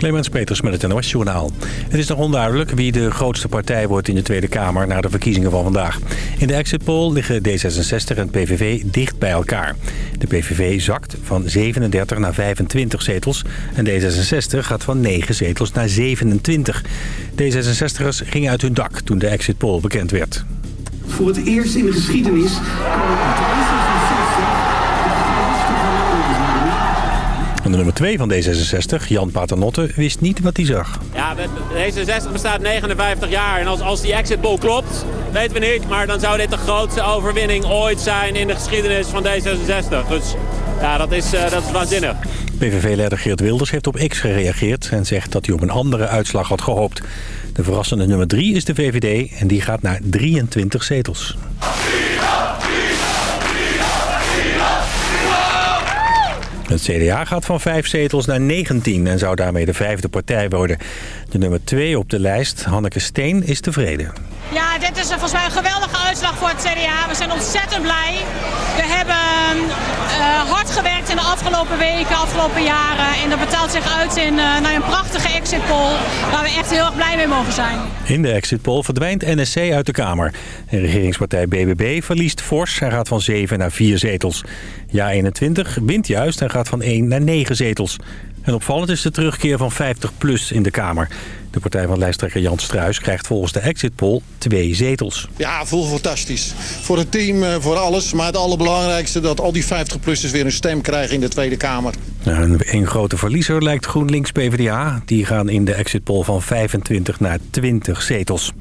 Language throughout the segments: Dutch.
Clemens Peters met het NOS Journaal. Het is nog onduidelijk wie de grootste partij wordt in de Tweede Kamer... na de verkiezingen van vandaag. In de exit poll liggen D66 en PVV dicht bij elkaar. De PVV zakt van 37 naar 25 zetels... en D66 gaat van 9 zetels naar 27. D66'ers gingen uit hun dak toen de exit poll bekend werd. Voor het eerst in de geschiedenis De nummer 2 van D66, Jan Paternotte, wist niet wat hij zag. Ja, D66 bestaat 59 jaar en als, als die exit poll klopt, weten we niet. Maar dan zou dit de grootste overwinning ooit zijn in de geschiedenis van D66. Dus ja, dat is, uh, dat is waanzinnig. PVV-leider Geert Wilders heeft op X gereageerd en zegt dat hij op een andere uitslag had gehoopt. De verrassende nummer 3 is de VVD en die gaat naar 23 zetels. Het CDA gaat van 5 zetels naar 19 en zou daarmee de vijfde partij worden. De nummer 2 op de lijst, Hanneke Steen, is tevreden. Ja, dit is volgens mij een geweldige uitslag voor het CDA. We zijn ontzettend blij. We hebben uh, hard gewerkt in de afgelopen weken, afgelopen jaren. En dat betaalt zich uit in uh, een prachtige exit poll waar we echt heel erg blij mee mogen zijn. In de exit poll verdwijnt NSC uit de Kamer. En regeringspartij BBB verliest fors en gaat van 7 naar 4 zetels. Ja 21 wint juist en gaat van 1 naar 9 zetels. En opvallend is de terugkeer van 50PLUS in de Kamer. De partij van lijsttrekker Jan Struis krijgt volgens de exit poll twee zetels. Ja, voel fantastisch. Voor het team, eh, voor alles. Maar het allerbelangrijkste dat al die 50-plussers weer een stem krijgen in de Tweede Kamer. een grote verliezer lijkt GroenLinks PvdA. Die gaan in de exit poll van 25 naar 20 zetels.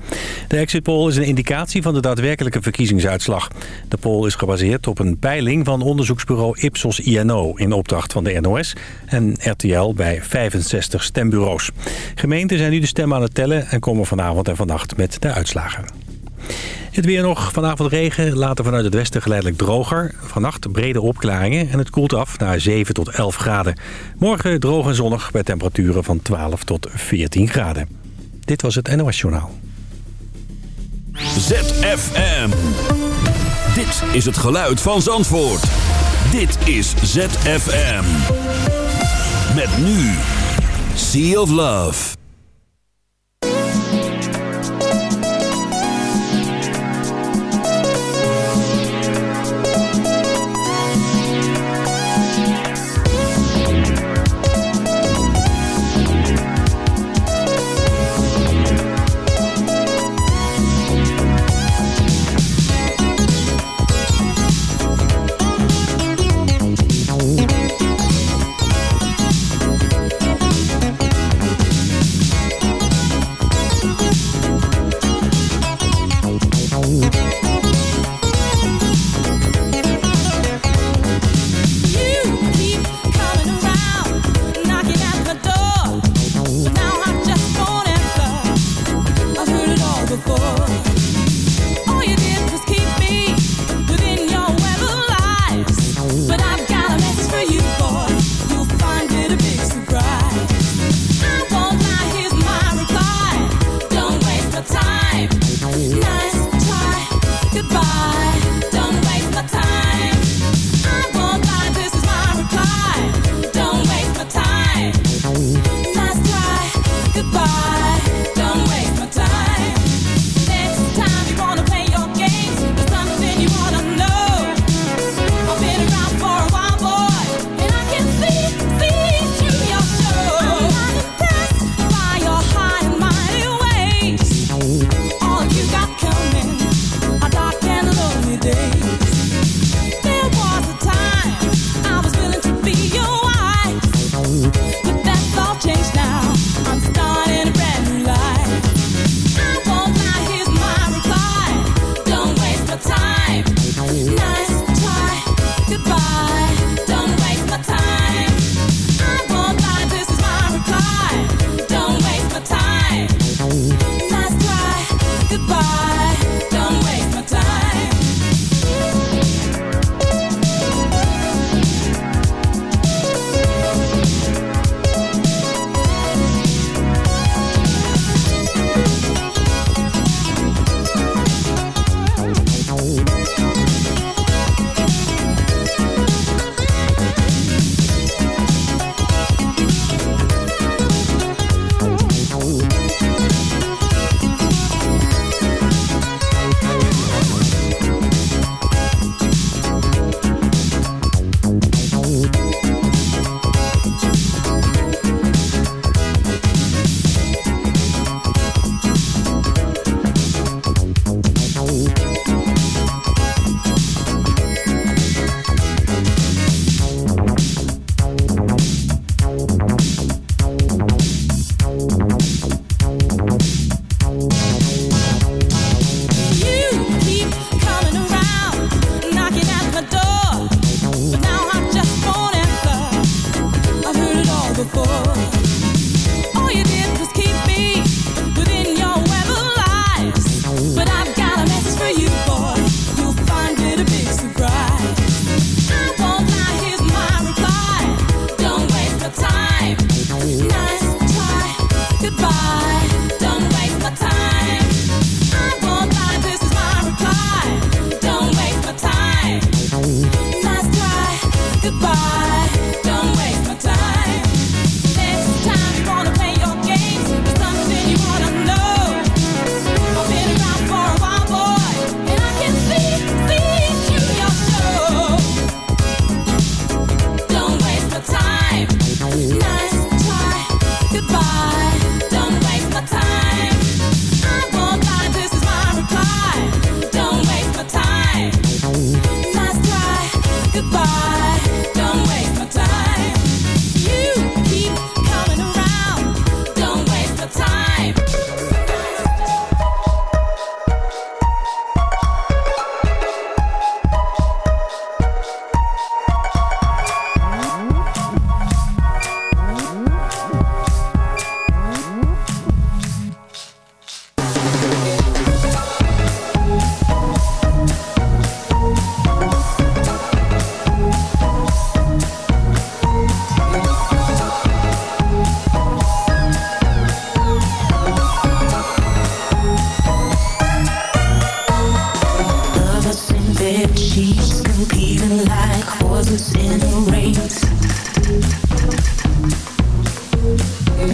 De exit poll is een indicatie van de daadwerkelijke verkiezingsuitslag. De poll is gebaseerd op een peiling van onderzoeksbureau Ipsos INO... in opdracht van de NOS en RTL bij 65 stembureaus. Gemeenten zijn nu de stemmen aan het tellen en komen vanavond en vannacht met de uitslagen. Het weer nog. Vanavond regen, later vanuit het westen geleidelijk droger. Vannacht brede opklaringen en het koelt af naar 7 tot 11 graden. Morgen droog en zonnig bij temperaturen van 12 tot 14 graden. Dit was het NOS Journaal. ZFM. Dit is het geluid van Zandvoort. Dit is ZFM. Met nu. Sea of Love.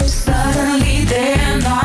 ZFM.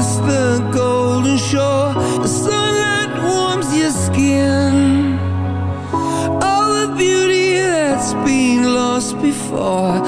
the golden shore. The sunlight warms your skin. All the beauty that's been lost before.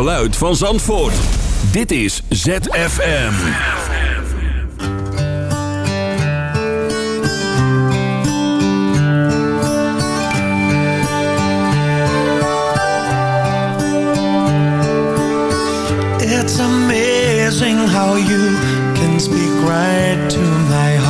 geluid van Zandvoort. Dit is ZFM. It's amazing how you can speak right to my heart.